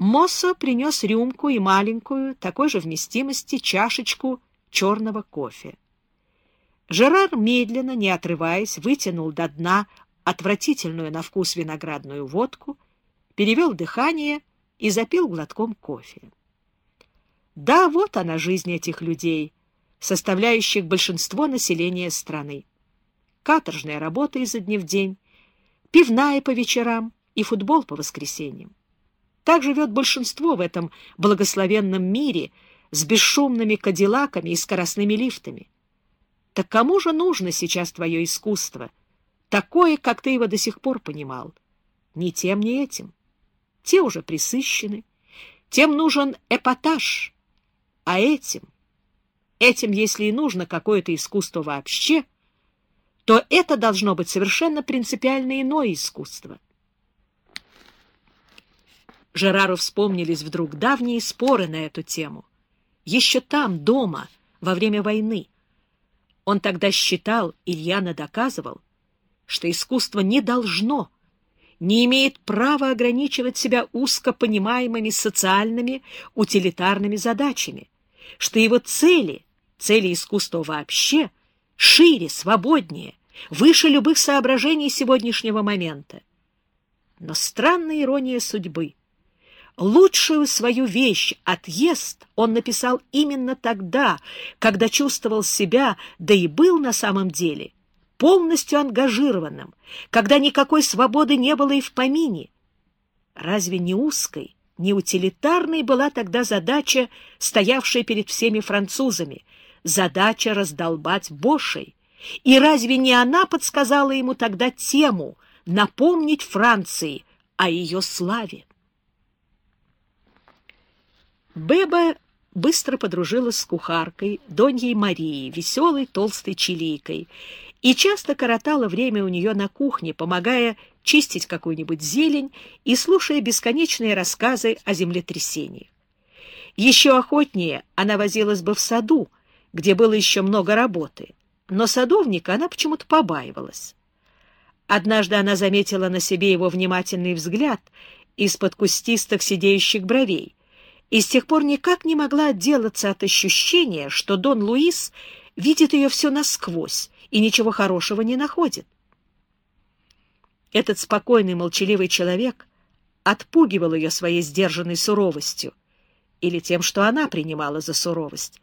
Моссо принес рюмку и маленькую, такой же вместимости, чашечку черного кофе. Жерар медленно, не отрываясь, вытянул до дна отвратительную на вкус виноградную водку, перевел дыхание и запил глотком кофе. Да, вот она жизнь этих людей, составляющих большинство населения страны. Каторжная работа изо дня в день, пивная по вечерам и футбол по воскресеньям. Так живет большинство в этом благословенном мире с бесшумными кадиллаками и скоростными лифтами. Так кому же нужно сейчас твое искусство, такое, как ты его до сих пор понимал? Ни тем, ни этим. Те уже присыщены, тем нужен эпатаж, а этим, этим, если и нужно какое-то искусство вообще, то это должно быть совершенно принципиально иное искусство. Жерару вспомнились вдруг давние споры на эту тему. Еще там, дома, во время войны. Он тогда считал, Ильяна доказывал, что искусство не должно, не имеет права ограничивать себя узко понимаемыми социальными, утилитарными задачами, что его цели, цели искусства вообще, шире, свободнее, выше любых соображений сегодняшнего момента. Но странная ирония судьбы. Лучшую свою вещь «Отъезд» он написал именно тогда, когда чувствовал себя, да и был на самом деле, полностью ангажированным, когда никакой свободы не было и в помине. Разве не узкой, не утилитарной была тогда задача, стоявшая перед всеми французами, задача раздолбать Бошей? И разве не она подсказала ему тогда тему напомнить Франции о ее славе? Беба быстро подружилась с кухаркой, Доньей Марией, веселой толстой чилийкой, и часто коротала время у нее на кухне, помогая чистить какую-нибудь зелень и слушая бесконечные рассказы о землетрясениях. Еще охотнее она возилась бы в саду, где было еще много работы, но садовника она почему-то побаивалась. Однажды она заметила на себе его внимательный взгляд из-под кустистых сидеющих бровей, и с тех пор никак не могла отделаться от ощущения, что Дон Луис видит ее все насквозь и ничего хорошего не находит. Этот спокойный, молчаливый человек отпугивал ее своей сдержанной суровостью или тем, что она принимала за суровость,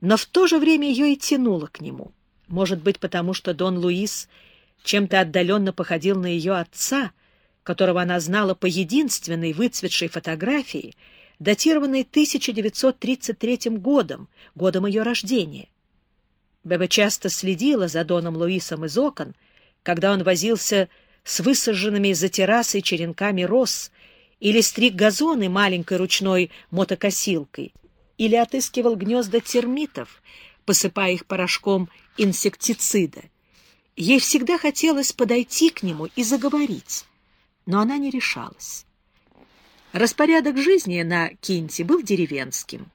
но в то же время ее и тянуло к нему. Может быть, потому что Дон Луис чем-то отдаленно походил на ее отца, которого она знала по единственной выцветшей фотографии, датированной 1933 годом, годом ее рождения. Беба часто следила за Доном Луисом из окон, когда он возился с высаженными за террасой черенками роз или стриг газоны маленькой ручной мотокосилкой, или отыскивал гнезда термитов, посыпая их порошком инсектицида. Ей всегда хотелось подойти к нему и заговорить, но она не решалась. Распорядок жизни на Кинте был деревенским.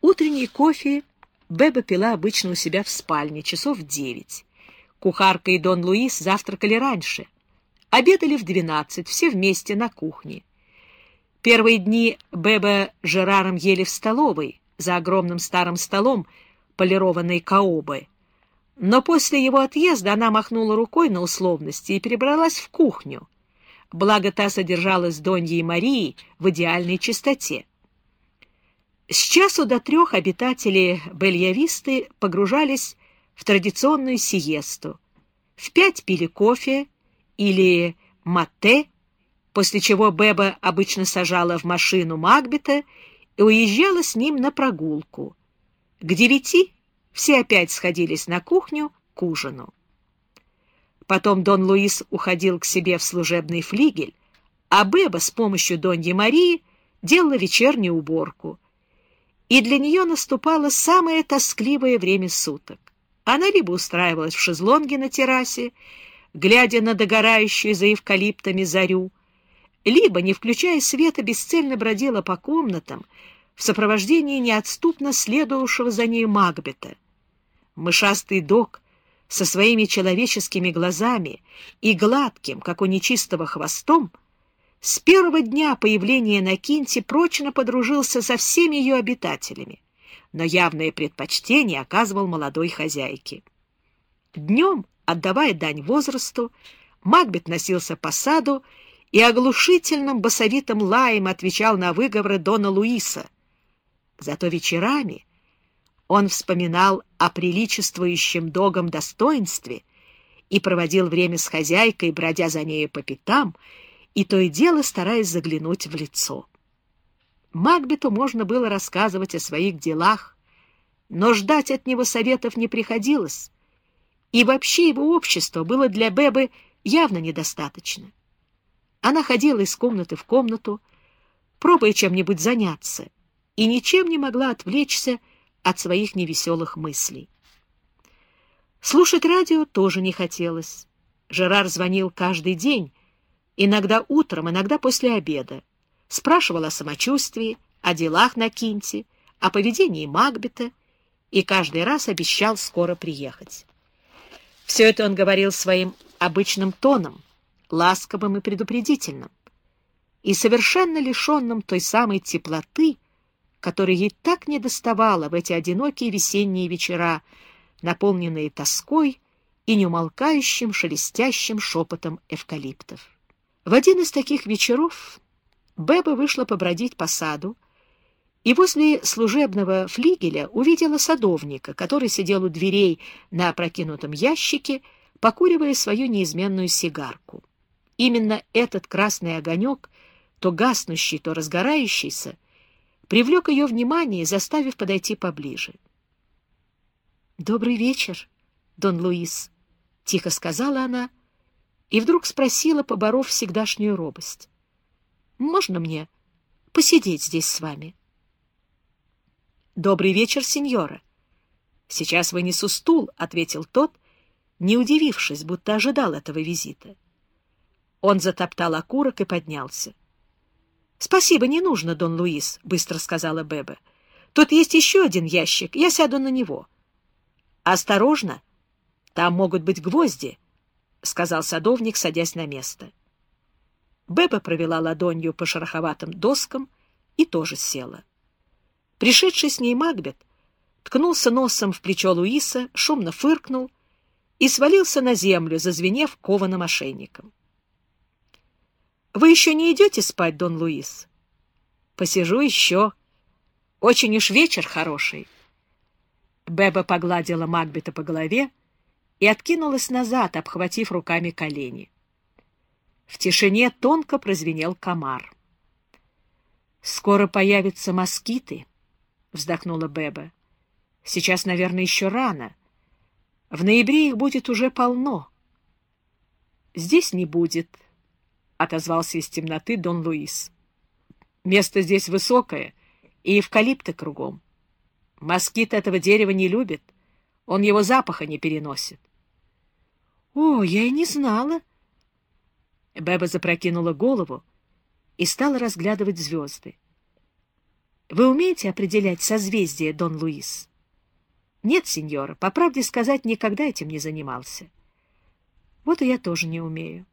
Утренний кофе Беба пила обычно у себя в спальне, часов в девять. Кухарка и Дон Луис завтракали раньше — Обедали в двенадцать, все вместе на кухне. Первые дни Беба Жераром ели в столовой, за огромным старым столом полированной каобы. Но после его отъезда она махнула рукой на условности и перебралась в кухню. Благо та содержалась Доньей Марии в идеальной чистоте. С часу до трех обитатели Бельявисты погружались в традиционную сиесту. В пять пили кофе, или мате, после чего Беба обычно сажала в машину Макбета и уезжала с ним на прогулку. К девяти все опять сходились на кухню к ужину. Потом Дон Луис уходил к себе в служебный флигель, а Беба с помощью Доньи Марии делала вечернюю уборку. И для нее наступало самое тоскливое время суток. Она либо устраивалась в шезлонге на террасе, глядя на догорающую за эвкалиптами зарю, либо, не включая света, бесцельно бродила по комнатам в сопровождении неотступно следовавшего за ней Макбета. Мышастый док со своими человеческими глазами и гладким, как у нечистого, хвостом с первого дня появления на Кинте прочно подружился со всеми ее обитателями, но явное предпочтение оказывал молодой хозяйке. Днем, отдавая дань возрасту, Макбет носился по саду и оглушительным басовитым лаем отвечал на выговоры Дона Луиса. Зато вечерами он вспоминал о приличествующем догом достоинстве и проводил время с хозяйкой, бродя за нею по пятам, и то и дело стараясь заглянуть в лицо. Макбету можно было рассказывать о своих делах, но ждать от него советов не приходилось, и вообще его общество было для Бебы явно недостаточно. Она ходила из комнаты в комнату, пробуя чем-нибудь заняться, и ничем не могла отвлечься от своих невеселых мыслей. Слушать радио тоже не хотелось. Жерар звонил каждый день, иногда утром, иногда после обеда. Спрашивал о самочувствии, о делах на Кинте, о поведении Макбета и каждый раз обещал скоро приехать. Все это он говорил своим обычным тоном, ласковым и предупредительным, и совершенно лишенным той самой теплоты, которой ей так недоставало в эти одинокие весенние вечера, наполненные тоской и неумолкающим шелестящим шепотом эвкалиптов. В один из таких вечеров Беба вышла побродить по саду и возле служебного флигеля увидела садовника, который сидел у дверей на опрокинутом ящике, покуривая свою неизменную сигарку. Именно этот красный огонек, то гаснущий, то разгорающийся, привлек ее внимание, заставив подойти поближе. «Добрый вечер, Дон Луис», — тихо сказала она, и вдруг спросила, поборов всегдашнюю робость. «Можно мне посидеть здесь с вами?» «Добрый вечер, сеньора!» «Сейчас вынесу стул», — ответил тот, не удивившись, будто ожидал этого визита. Он затоптал окурок и поднялся. «Спасибо, не нужно, Дон Луис», — быстро сказала Беба. «Тут есть еще один ящик, я сяду на него». «Осторожно, там могут быть гвозди», — сказал садовник, садясь на место. Беба провела ладонью по шероховатым доскам и тоже села. Пришедший с ней Магбет ткнулся носом в плечо Луиса, шумно фыркнул и свалился на землю, зазвенев кованым ошейником. «Вы еще не идете спать, Дон Луис?» «Посижу еще. Очень уж вечер хороший». Беба погладила Макбета по голове, и откинулась назад, обхватив руками колени. В тишине тонко прозвенел комар. «Скоро появятся москиты», — вздохнула Беба. «Сейчас, наверное, еще рано. В ноябре их будет уже полно». «Здесь не будет», — отозвался из темноты Дон Луис. «Место здесь высокое, и эвкалипты кругом. Москит этого дерева не любит, он его запаха не переносит. «О, я и не знала!» Беба запрокинула голову и стала разглядывать звезды. «Вы умеете определять созвездие, Дон Луис?» «Нет, сеньора, по правде сказать, никогда этим не занимался». «Вот и я тоже не умею.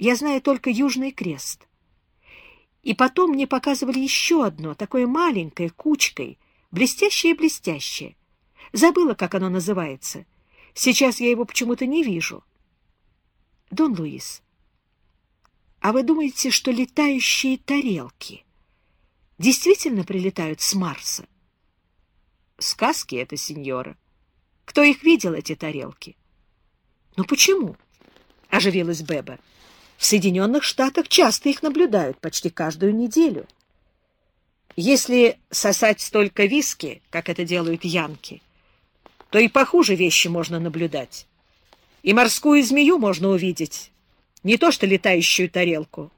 Я знаю только Южный Крест». И потом мне показывали еще одно, такое маленькое, кучкой, блестящее-блестящее. Забыла, как оно называется. Сейчас я его почему-то не вижу. Дон Луис, а вы думаете, что летающие тарелки действительно прилетают с Марса? Сказки это, сеньора. Кто их видел, эти тарелки? Ну почему? Оживилась Беба. В Соединенных Штатах часто их наблюдают, почти каждую неделю. Если сосать столько виски, как это делают янки, то и похуже вещи можно наблюдать. И морскую змею можно увидеть, не то что летающую тарелку.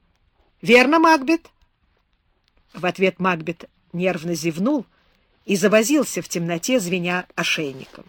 Верно, Макбет? В ответ Макбет нервно зевнул и завозился в темноте, звеня ошейником.